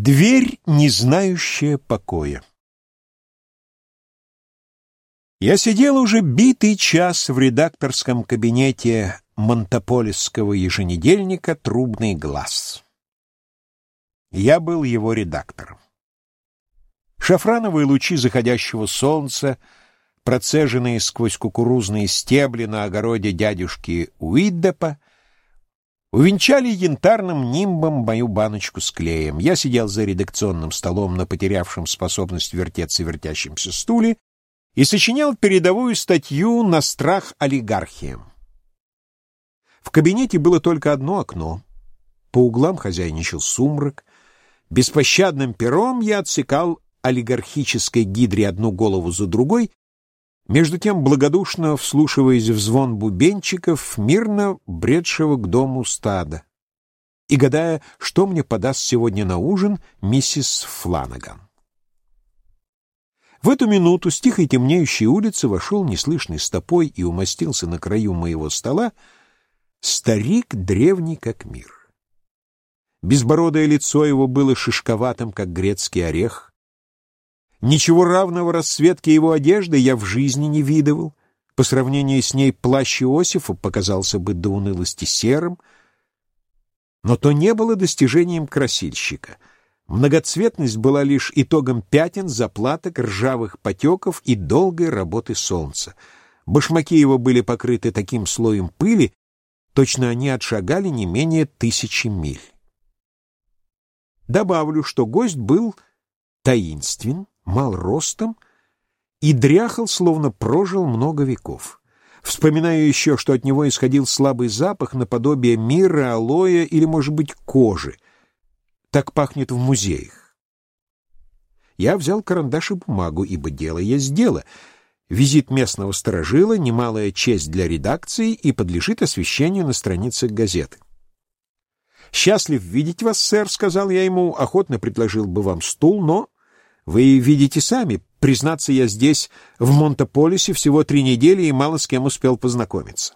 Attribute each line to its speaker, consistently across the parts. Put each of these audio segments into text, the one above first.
Speaker 1: Дверь, не знающая покоя. Я сидел уже битый час в редакторском кабинете Монтополисского еженедельника «Трубный глаз». Я был его редактором. Шафрановые лучи заходящего солнца, процеженные сквозь кукурузные стебли на огороде дядюшки Уиддепа, Увенчали янтарным нимбом мою баночку с клеем. Я сидел за редакционным столом на потерявшем способность вертеться вертящемся стуле и сочинял передовую статью на страх олигархиям. В кабинете было только одно окно. По углам хозяйничал сумрак. Беспощадным пером я отсекал олигархической гидре одну голову за другой между тем, благодушно вслушиваясь в звон бубенчиков, мирно бредшего к дому стада, и гадая, что мне подаст сегодня на ужин миссис Фланаган. В эту минуту с тихой темнеющей улицы вошел неслышной стопой и умостился на краю моего стола старик древний как мир. Безбородое лицо его было шишковатым, как грецкий орех, Ничего равного расцветке его одежды я в жизни не видывал. По сравнению с ней плащ Иосифа показался бы до унылости серым, но то не было достижением красильщика. Многоцветность была лишь итогом пятен, заплаток, ржавых потеков и долгой работы солнца. Башмаки его были покрыты таким слоем пыли, точно они отшагали не менее тысячи миль. Добавлю, что гость был таинствен, мал ростом и дряхал, словно прожил много веков. Вспоминаю еще, что от него исходил слабый запах наподобие мира, алоэ или, может быть, кожи. Так пахнет в музеях. Я взял карандаш и бумагу, ибо дело есть дело. Визит местного сторожила — немалая честь для редакции и подлежит освещению на страницах газеты. «Счастлив видеть вас, сэр», — сказал я ему, — охотно предложил бы вам стул, но вы видите сами, признаться, я здесь, в Монтополисе, всего три недели и мало с кем успел познакомиться.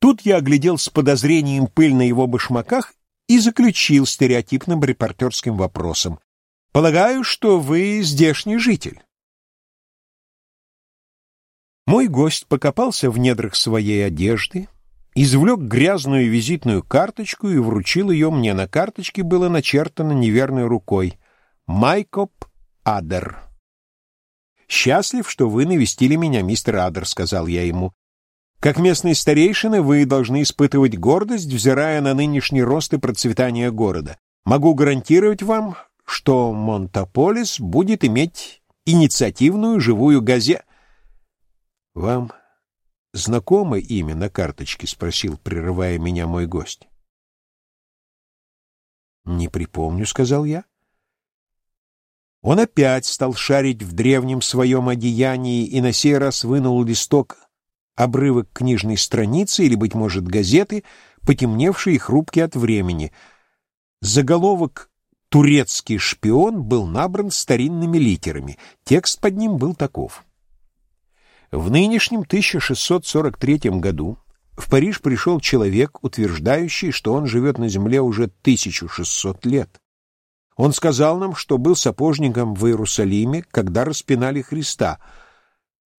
Speaker 1: Тут я оглядел с подозрением пыль на его башмаках и заключил стереотипным репортерским вопросом. «Полагаю, что вы здешний житель». Мой гость покопался в недрах своей одежды, извлек грязную визитную карточку и вручил ее мне. На карточке было начертано неверной рукой — Майкоп Адер. «Счастлив, что вы навестили меня, мистер Адер», — сказал я ему. «Как местные старейшины вы должны испытывать гордость, взирая на нынешний рост и процветание города. Могу гарантировать вам, что Монтополис будет иметь инициативную живую газе. «Вам знакомо имя на карточке?» — спросил, прерывая меня мой гость. «Не припомню», — сказал я. Он опять стал шарить в древнем своем одеянии и на сей раз вынул листок обрывок книжной страницы или, быть может, газеты, потемневший и хрупкий от времени. Заголовок «Турецкий шпион» был набран старинными литерами. Текст под ним был таков. В нынешнем 1643 году в Париж пришел человек, утверждающий, что он живет на земле уже 1600 лет. Он сказал нам, что был сапожником в Иерусалиме, когда распинали Христа,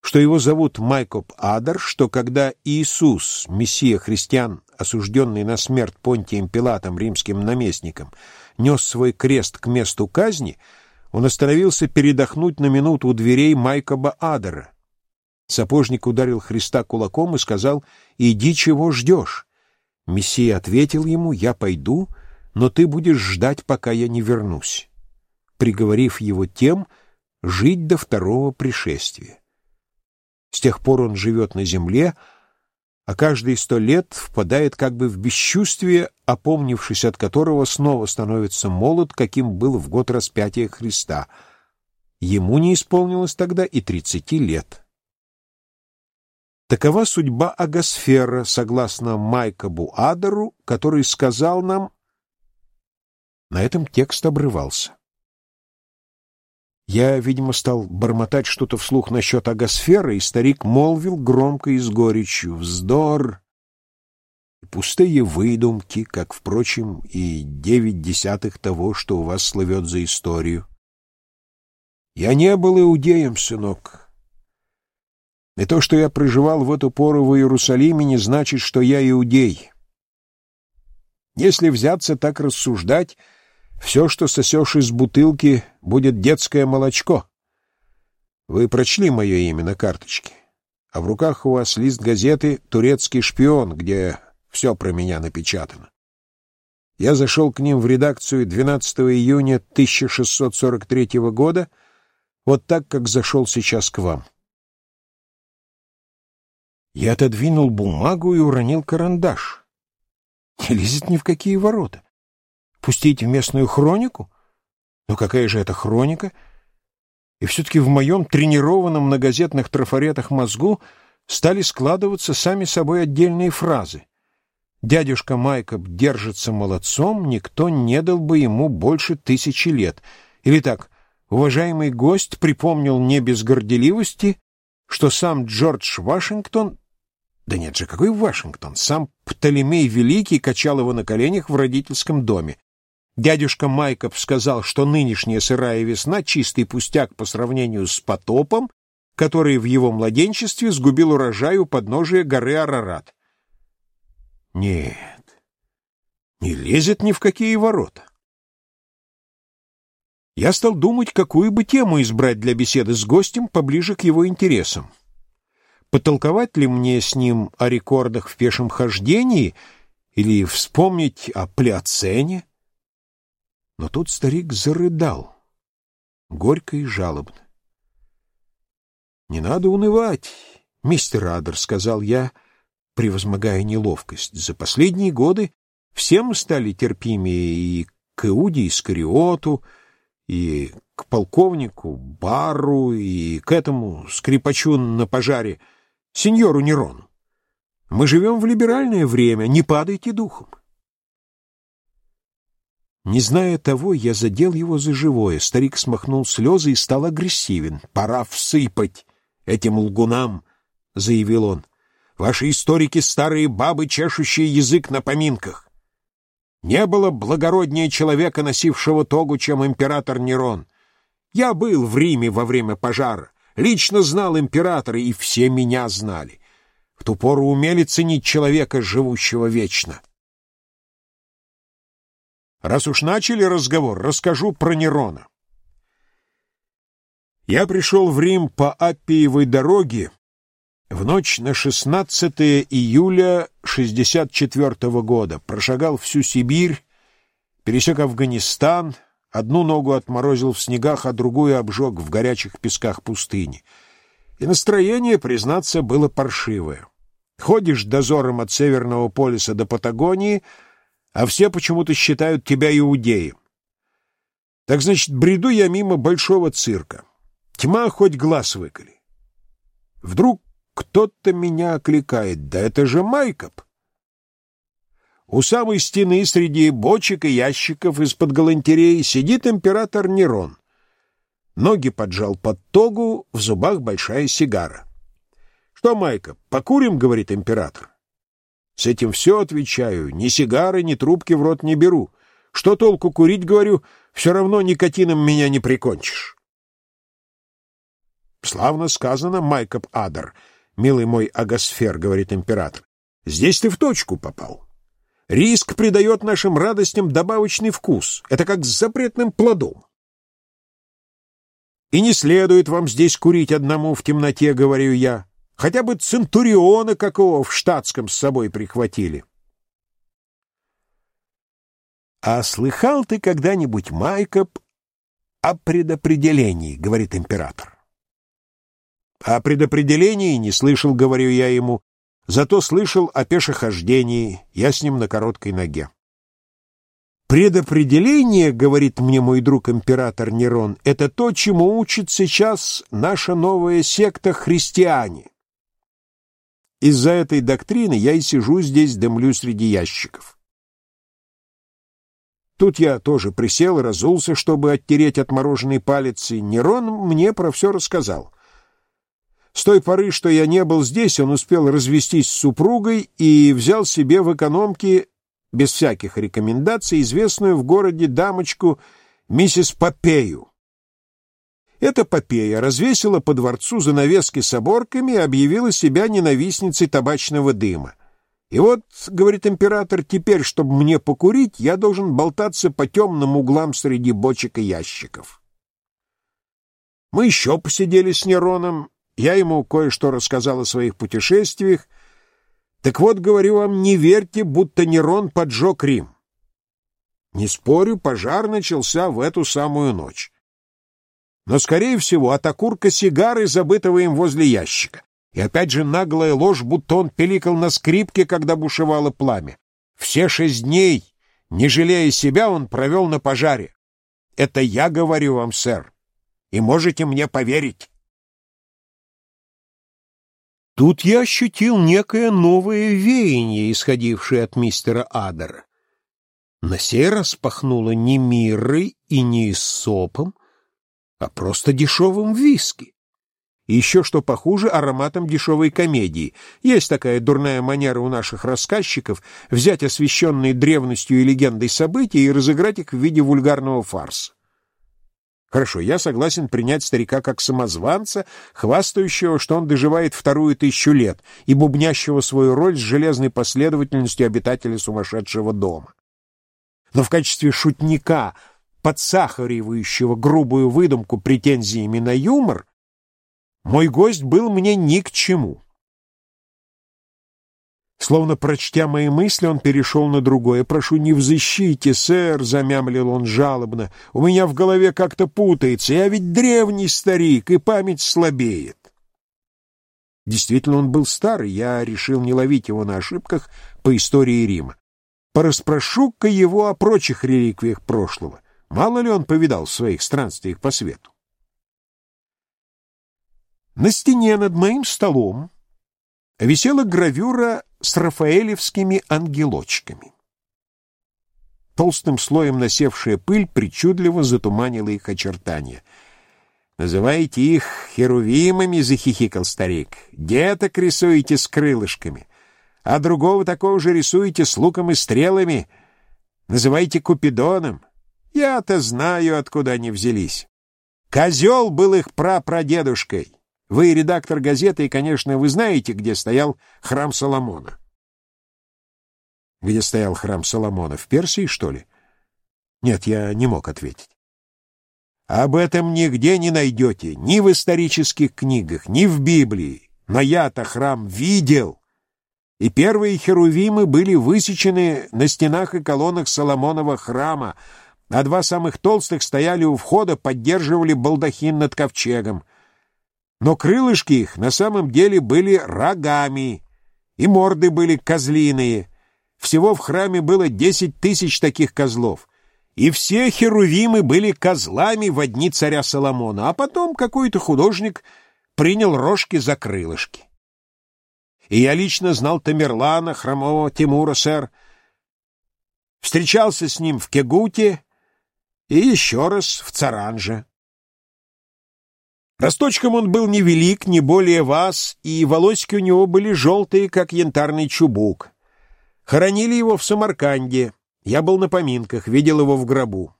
Speaker 1: что его зовут Майкоп Адар, что когда Иисус, Мессия христиан, осужденный на смерть Понтием Пилатом, римским наместником, нес свой крест к месту казни, он остановился передохнуть на минуту у дверей Майкоба Адара. Сапожник ударил Христа кулаком и сказал «Иди, чего ждешь?» Мессия ответил ему «Я пойду, но ты будешь ждать, пока я не вернусь, приговорив его тем жить до второго пришествия. С тех пор он живет на земле, а каждые сто лет впадает как бы в бесчувствие, опомнившись от которого снова становится молод, каким был в год распятия Христа. Ему не исполнилось тогда и тридцати лет. Такова судьба Агасфера, согласно Майкобу Адеру, который сказал нам, на этом текст обрывался. Я, видимо, стал бормотать что-то вслух насчет агосферы, и старик молвил громко и с горечью «Вздор! Пустые выдумки, как, впрочем, и девять десятых того, что у вас слывет за историю. Я не был иудеем, сынок. И то, что я проживал в эту пору в Иерусалиме, не значит, что я иудей. Если взяться так рассуждать, все, что сосешь из бутылки, будет детское молочко. Вы прочли мое имя на карточке, а в руках у вас лист газеты «Турецкий шпион», где все про меня напечатано. Я зашел к ним в редакцию 12 июня 1643 года, вот так, как зашел сейчас к вам. Я отодвинул бумагу и уронил карандаш. Не лезет ни в какие ворота. Пустить в местную хронику? Ну какая же это хроника? И все-таки в моем тренированном на газетных трафаретах мозгу стали складываться сами собой отдельные фразы. Дядюшка Майкоп держится молодцом, никто не дал бы ему больше тысячи лет. Или так, уважаемый гость припомнил не без горделивости, что сам Джордж Вашингтон да нет же, какой Вашингтон? Сам Птолемей Великий качал его на коленях в родительском доме. Дядюшка Майкоп сказал, что нынешняя сырая весна — чистый пустяк по сравнению с потопом, который в его младенчестве сгубил урожай у подножия горы Арарат. Нет, не лезет ни в какие ворота. Я стал думать, какую бы тему избрать для беседы с гостем поближе к его интересам. Потолковать ли мне с ним о рекордах в пешем хождении или вспомнить о плеоцене? Но тут старик зарыдал, горько и жалобно. «Не надо унывать, мистер Адер», — сказал я, превозмогая неловкость. «За последние годы все мы стали терпимее и к Иуде Искариоту, и к полковнику Бару, и к этому скрипачу на пожаре — сеньору Нерону. Мы живем в либеральное время, не падайте духом. Не зная того, я задел его за живое. Старик смахнул слезы и стал агрессивен. «Пора всыпать этим лгунам», — заявил он. «Ваши историки — старые бабы, чешущие язык на поминках. Не было благороднее человека, носившего тогу, чем император Нерон. Я был в Риме во время пожара. Лично знал императора, и все меня знали. В ту пору умели ценить человека, живущего вечно. Раз уж начали разговор, расскажу про Нерона. Я пришел в Рим по Аппиевой дороге в ночь на 16 июля 64 -го года, прошагал всю Сибирь, пересек Афганистан, Одну ногу отморозил в снегах, а другую обжег в горячих песках пустыни. И настроение, признаться, было паршивое. Ходишь дозором от Северного полюса до Патагонии, а все почему-то считают тебя иудеем. Так значит, бреду я мимо большого цирка. Тьма хоть глаз выколи. Вдруг кто-то меня окликает. Да это же Майкоп! У самой стены среди бочек и ящиков из-под галантереи сидит император Нерон. Ноги поджал под тогу, в зубах большая сигара. — Что, Майка, покурим? — говорит император. С этим все отвечаю. Ни сигары, ни трубки в рот не беру. Что толку курить, говорю, все равно никотином меня не прикончишь. Славно сказано, Майкоп Адер, милый мой агосфер, говорит император. Здесь ты в точку попал. Риск придает нашим радостям добавочный вкус. Это как с запретным плодом. И не следует вам здесь курить одному в темноте, говорю я. Хотя бы центуриона какого в штатском с собой прихватили. А слыхал ты когда-нибудь, Майкоп, о предопределении, говорит император. О предопределении не слышал, говорю я ему, Зато слышал о пешехождении, я с ним на короткой ноге. Предопределение, говорит мне мой друг император Нерон, это то, чему учит сейчас наша новая секта христиане. Из-за этой доктрины я и сижу здесь, дымлю среди ящиков. Тут я тоже присел разулся, чтобы оттереть отмороженный палец, и Нерон мне про все рассказал. С той поры, что я не был здесь, он успел развестись с супругой и взял себе в экономке, без всяких рекомендаций, известную в городе дамочку миссис Попею. Эта Попея развесила по дворцу занавески с оборками и объявила себя ненавистницей табачного дыма. И вот, — говорит император, — теперь, чтобы мне покурить, я должен болтаться по темным углам среди бочек и ящиков. Мы еще посидели с Нероном, я ему кое-что рассказал о своих путешествиях. Так вот, говорю вам, не верьте, будто Нерон поджег Рим. Не спорю, пожар начался в эту самую ночь. Но, скорее всего, от окурка сигары, забытого им возле ящика. И опять же наглая ложь, будто он пиликал на скрипке, когда бушевало пламя. Все шесть дней, не жалея себя, он провел на пожаре. Это я говорю вам, сэр, и можете мне поверить. Тут я ощутил некое новое веяние, исходившее от мистера Адера. На сей раз пахнуло не мирой и не сопом, а просто дешевым виски. Еще что похуже, ароматом дешевой комедии. Есть такая дурная манера у наших рассказчиков взять освещенные древностью и легендой события и разыграть их в виде вульгарного фарса. Хорошо, я согласен принять старика как самозванца, хвастающего, что он доживает вторую тысячу лет, и бубнящего свою роль с железной последовательностью обитателя сумасшедшего дома. Но в качестве шутника, подсахаривающего грубую выдумку претензиями на юмор, мой гость был мне ни к чему. Словно прочтя мои мысли, он перешел на другое. «Прошу, не взыщите, сэр», — замямлил он жалобно. «У меня в голове как-то путается. Я ведь древний старик, и память слабеет». Действительно, он был старый. Я решил не ловить его на ошибках по истории Рима. Пораспрошу-ка его о прочих реликвиях прошлого. Мало ли он повидал в своих странствиях по свету. На стене над моим столом висела гравюра с рафаэлевскими ангелочками. Толстым слоем насевшая пыль причудливо затуманила их очертания. «Называете их херувимами», — захихикал старик. «Деток рисуете с крылышками, а другого такого же рисуете с луком и стрелами. Называете Купидоном. Я-то знаю, откуда они взялись. Козел был их прапрадедушкой. Вы редактор газеты, и, конечно, вы знаете, где стоял храм Соломона. Где стоял храм Соломона? В Персии, что ли? Нет, я не мог ответить. Об этом нигде не найдете, ни в исторических книгах, ни в Библии. Но я-то храм видел. И первые херувимы были высечены на стенах и колоннах Соломонова храма, а два самых толстых стояли у входа, поддерживали балдахин над ковчегом — но крылышки их на самом деле были рогами, и морды были козлиные. Всего в храме было десять тысяч таких козлов. И все херувимы были козлами в одни царя Соломона, а потом какой-то художник принял рожки за крылышки. И я лично знал Тамерлана, хромого Тимура, сэр. Встречался с ним в Кегуте и еще раз в Царанже. Росточком он был невелик, не более вас, и волосики у него были желтые, как янтарный чубук. Хоронили его в Самарканде. Я был на поминках, видел его в гробу.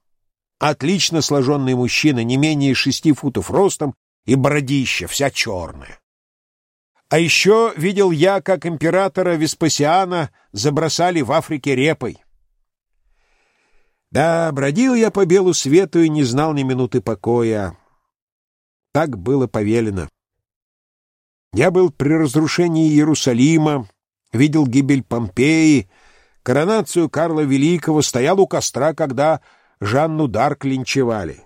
Speaker 1: Отлично сложенный мужчина, не менее шести футов ростом, и бородища, вся черная. А еще видел я, как императора Веспасиана забросали в Африке репой. Да, бродил я по белу свету и не знал ни минуты покоя. Так было повелено. Я был при разрушении Иерусалима, видел гибель Помпеи, коронацию Карла Великого, стоял у костра, когда Жанну Дарк линчевали.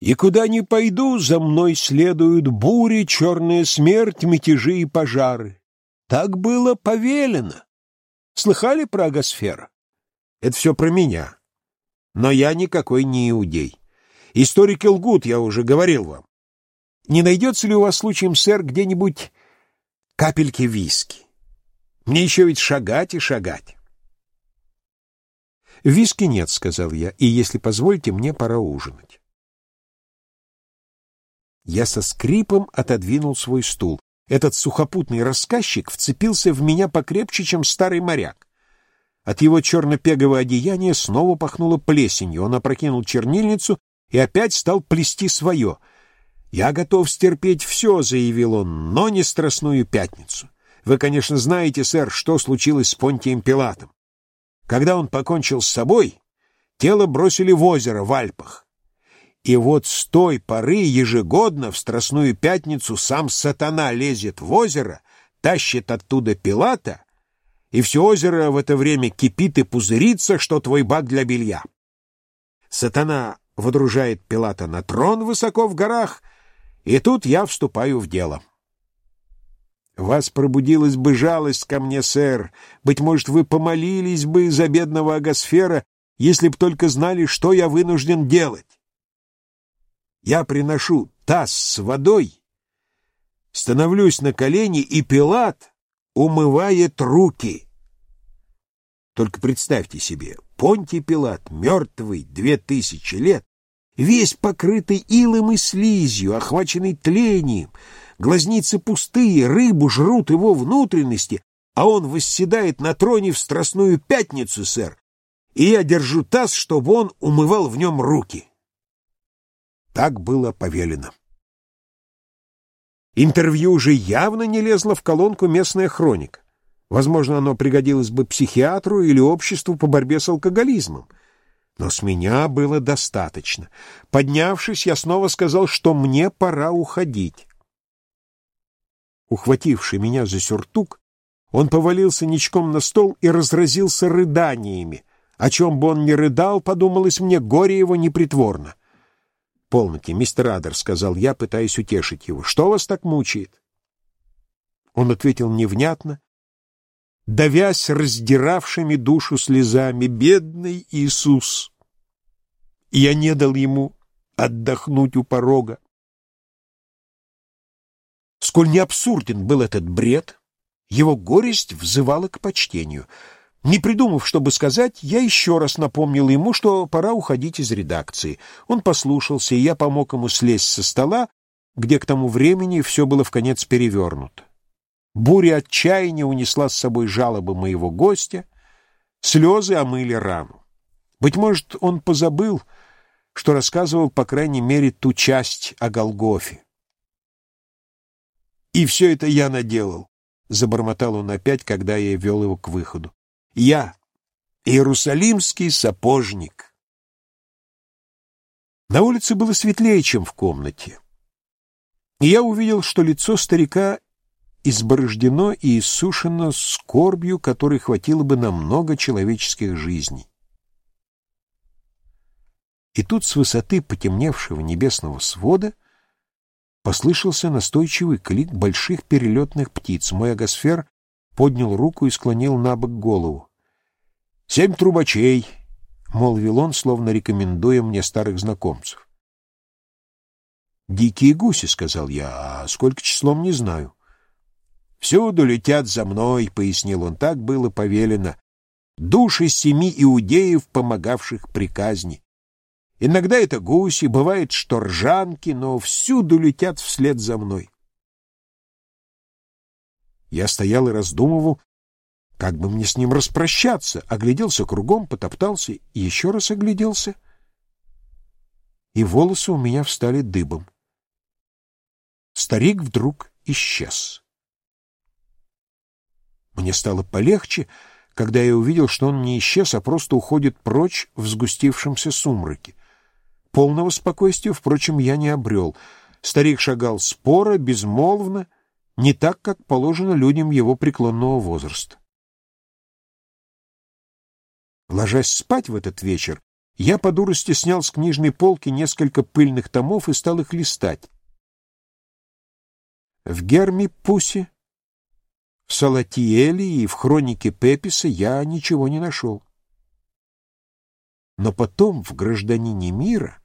Speaker 1: И куда ни пойду, за мной следуют бури, черная смерть, мятежи и пожары. Так было повелено. Слыхали про агосфера? Это все про меня. Но я никакой не иудей. Историки лгут, я уже говорил вам. Не найдется ли у вас случаем, сэр, где-нибудь капельки виски? Мне еще ведь шагать и шагать. «Виски нет», — сказал я, — «и, если позволите, мне пора ужинать». Я со скрипом отодвинул свой стул. Этот сухопутный рассказчик вцепился в меня покрепче, чем старый моряк. От его черно-пегового одеяния снова пахнуло плесенью. Он опрокинул чернильницу и опять стал плести свое. «Я готов стерпеть все», — заявил он, — «но не Страстную Пятницу. Вы, конечно, знаете, сэр, что случилось с Понтием Пилатом. Когда он покончил с собой, тело бросили в озеро в Альпах. И вот с той поры ежегодно в Страстную Пятницу сам сатана лезет в озеро, тащит оттуда Пилата, и все озеро в это время кипит и пузырится, что твой бак для белья. Сатана водружает Пилата на трон высоко в горах, и тут я вступаю в дело. Вас пробудилась бы жалость ко мне, сэр. Быть может, вы помолились бы за бедного Агосфера, если б только знали, что я вынужден делать. Я приношу таз с водой, становлюсь на колени, и Пилат умывает руки. Только представьте себе, Понтий Пилат, мертвый две тысячи лет, весь покрытый илом и слизью, охваченный тлением, глазницы пустые, рыбу жрут его внутренности, а он восседает на троне в Страстную Пятницу, сэр, и я держу таз, чтобы он умывал в нем руки. Так было повелено. Интервью уже явно не лезло в колонку местная хроника. Возможно, оно пригодилось бы психиатру или обществу по борьбе с алкоголизмом. Но с меня было достаточно. Поднявшись, я снова сказал, что мне пора уходить. Ухвативший меня за сюртук, он повалился ничком на стол и разразился рыданиями. О чем бы он ни рыдал, подумалось мне, горе его непритворно. «Полноте, мистер Адер», — сказал я, пытаясь утешить его. «Что вас так мучает?» Он ответил невнятно, давясь раздиравшими душу слезами. «Бедный Иисус!» Я не дал ему отдохнуть у порога. Сколь не абсурден был этот бред, его горесть взывала к почтению. Не придумав, чтобы сказать, я еще раз напомнил ему, что пора уходить из редакции. Он послушался, и я помог ему слезть со стола, где к тому времени все было в конец перевернуто. Буря отчаяния унесла с собой жалобы моего гостя, слезы омыли рану. Быть может, он позабыл, что рассказывал, по крайней мере, ту часть о Голгофе. И все это я наделал, — забормотал он опять, когда я вел его к выходу. Я, иерусалимский сапожник. На улице было светлее, чем в комнате. И я увидел, что лицо старика изборождено и иссушено скорбью, которой хватило бы на много человеческих жизней. И тут с высоты потемневшего небесного свода — Послышался настойчивый клик больших перелетных птиц. Мой агосфер поднял руку и склонил на бок голову. «Семь трубачей!» — молвил он, словно рекомендуя мне старых знакомцев. «Дикие гуси», — сказал я, — «а сколько числом не знаю». «Всюду летят за мной», — пояснил он, — «так было повелено. Души семи иудеев, помогавших при казни. Иногда это гуси, бывает, что ржанки, но всюду летят вслед за мной. Я стоял и раздумывал, как бы мне с ним распрощаться, огляделся кругом, потоптался и еще раз огляделся, и волосы у меня встали дыбом. Старик вдруг исчез. Мне стало полегче, когда я увидел, что он не исчез, а просто уходит прочь в сгустившемся сумраке. Полного спокойствия, впрочем, я не обрел. Старик шагал споро, безмолвно, не так, как положено людям его преклонного возраста. Ложась спать в этот вечер, я по дурости снял с книжной полки несколько пыльных томов и стал их листать. В Герми Пусе, в Салатиэле и в хронике Пеписа я ничего не нашел. Но потом в «Гражданине мира»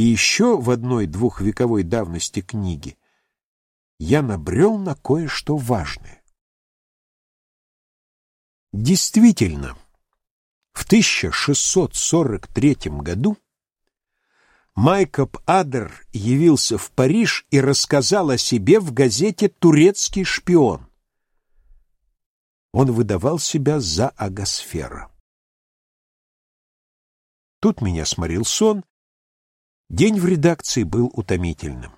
Speaker 1: И еще в одной двухвековой давности книги я набрел на кое-что важное. Действительно, в 1643 году Майкоп Адер явился в Париж и рассказал о себе в газете «Турецкий шпион». Он выдавал себя за агосфера. Тут меня сморил сон. День в редакции был утомительным.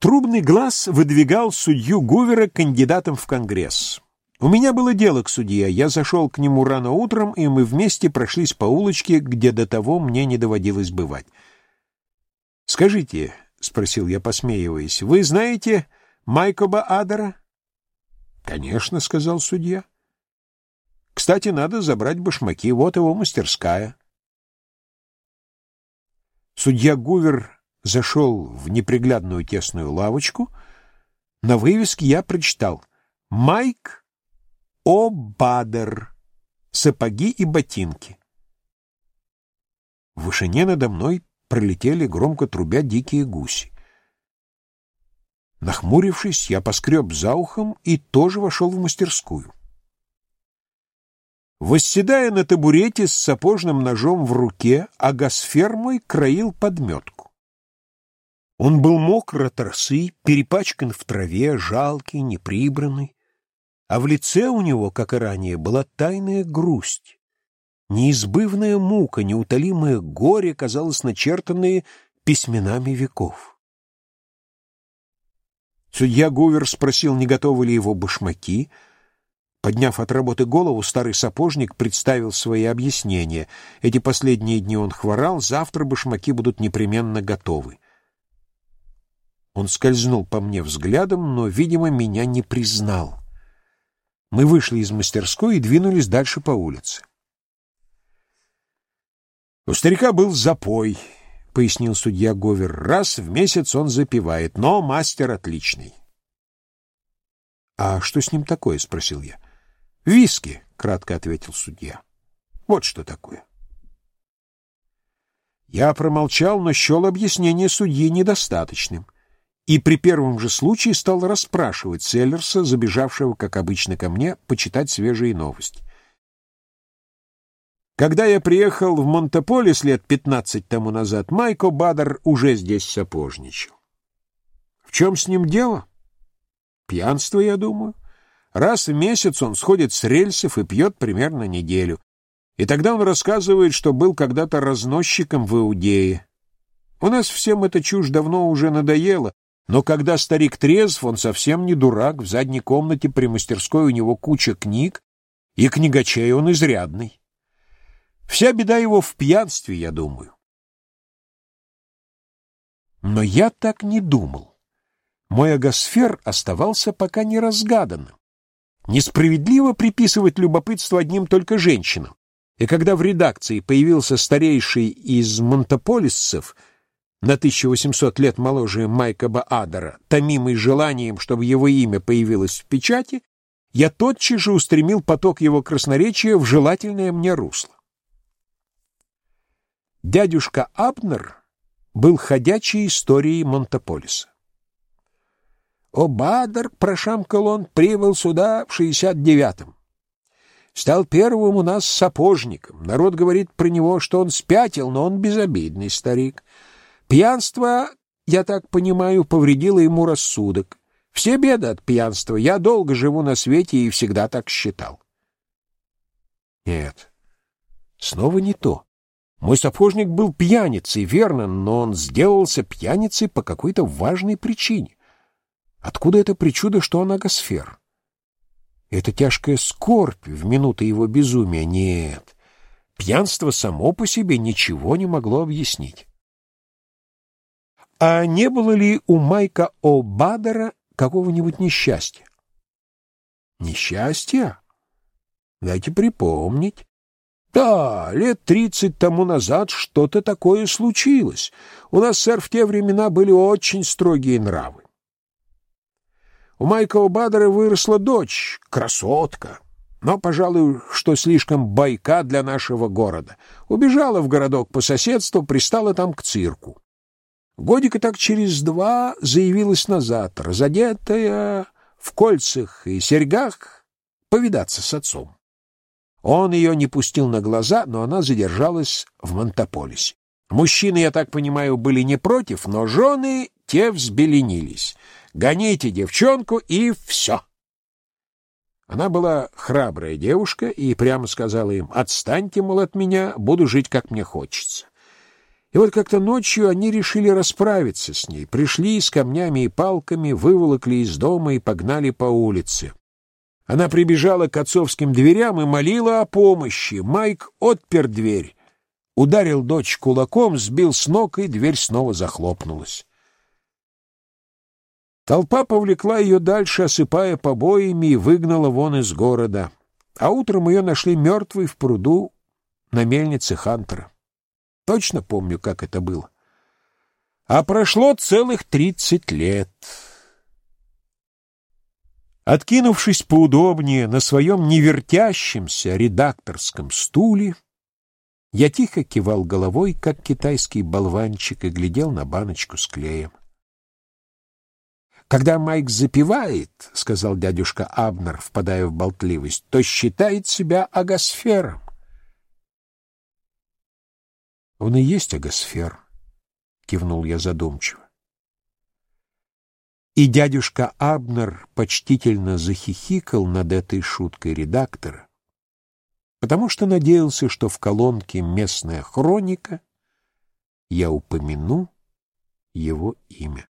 Speaker 1: Трубный глаз выдвигал судью Гувера кандидатом в Конгресс. У меня было дело к судье. Я зашел к нему рано утром, и мы вместе прошлись по улочке, где до того мне не доводилось бывать. «Скажите», — спросил я, посмеиваясь, — «вы знаете Майкоба Адера?» «Конечно», — сказал судья. «Кстати, надо забрать башмаки. Вот его мастерская». Судья Гувер зашел в неприглядную тесную лавочку. На вывеске я прочитал «Майк О-Бадер. Сапоги и ботинки». В вышине надо мной пролетели громко трубя дикие гуси. Нахмурившись, я поскреб за ухом и тоже вошел в мастерскую. Восседая на табурете с сапожным ножом в руке, Агасфер мой краил подметку. Он был мокр от росы, перепачкан в траве, жалкий, неприбранный, а в лице у него, как и ранее, была тайная грусть. Неизбывная мука, неутолимое горе, казалось, начертанные письменами веков. Судья Гувер спросил, не готовы ли его башмаки. Подняв от работы голову, старый сапожник представил свои объяснения. Эти последние дни он хворал, завтра башмаки будут непременно готовы. Он скользнул по мне взглядом, но, видимо, меня не признал. Мы вышли из мастерской и двинулись дальше по улице. У старика был запой —— пояснил судья Говер. «Раз в месяц он запивает, но мастер отличный». «А что с ним такое?» — спросил я. «Виски», — кратко ответил судья. «Вот что такое». Я промолчал, но счел объяснение судьи недостаточным и при первом же случае стал расспрашивать Селлерса, забежавшего, как обычно, ко мне, почитать свежие новости. Когда я приехал в Монтеполис лет пятнадцать тому назад, Майко Бадер уже здесь сапожничал. В чем с ним дело? Пьянство, я думаю. Раз в месяц он сходит с рельсов и пьет примерно неделю. И тогда он рассказывает, что был когда-то разносчиком в Иудее. У нас всем эта чушь давно уже надоела, но когда старик трезв, он совсем не дурак, в задней комнате при мастерской у него куча книг, и книгачей он изрядный. Вся беда его в пьянстве, я думаю. Но я так не думал. Мой агосфер оставался пока не разгаданным. Несправедливо приписывать любопытство одним только женщинам. И когда в редакции появился старейший из монтополисцев, на 1800 лет моложе Майка Баадера, томимый желанием, чтобы его имя появилось в печати, я тотчас же устремил поток его красноречия в желательное мне русло. Дядюшка Абнер был ходячей историей Монтополиса. «О, Бадр!» — прошамкал он, — прибыл сюда в шестьдесят девятом. Стал первым у нас сапожником. Народ говорит про него, что он спятил, но он безобидный старик. Пьянство, я так понимаю, повредило ему рассудок. Все беды от пьянства. Я долго живу на свете и всегда так считал. Нет, снова не то. Мой сапожник был пьяницей, верно, но он сделался пьяницей по какой-то важной причине. Откуда это причуда, что он агосфер? Это тяжкая скорбь в минуты его безумия? Нет. Пьянство само по себе ничего не могло объяснить. А не было ли у Майка О'Бадера какого-нибудь несчастья? Несчастья? Дайте припомнить. Да, лет тридцать тому назад что-то такое случилось. У нас, сэр, в те времена были очень строгие нравы. У Майка Бадера выросла дочь, красотка, но, пожалуй, что слишком байка для нашего города. Убежала в городок по соседству, пристала там к цирку. Годика так через два заявилась назад, разодетая в кольцах и серьгах, повидаться с отцом. Он ее не пустил на глаза, но она задержалась в Монтополисе. Мужчины, я так понимаю, были не против, но жены те взбеленились. Гоните девчонку, и все. Она была храбрая девушка и прямо сказала им, «Отстаньте, мол, от меня, буду жить, как мне хочется». И вот как-то ночью они решили расправиться с ней, пришли с камнями и палками, выволокли из дома и погнали по улице. Она прибежала к отцовским дверям и молила о помощи. Майк отпер дверь, ударил дочь кулаком, сбил с ног, и дверь снова захлопнулась. Толпа повлекла ее дальше, осыпая побоями, и выгнала вон из города. А утром ее нашли мертвой в пруду на мельнице Хантера. Точно помню, как это было. А прошло целых тридцать лет. Откинувшись поудобнее на своем невертящемся редакторском стуле, я тихо кивал головой, как китайский болванчик, и глядел на баночку с клеем. «Когда Майк запивает, — сказал дядюшка Абнер, впадая в болтливость, — то считает себя агосфером. Он и есть агосфер, — кивнул я задумчиво. И дядюшка Абнер почтительно захихикал над этой шуткой редактора, потому что надеялся, что в колонке «Местная хроника» я упомяну его имя.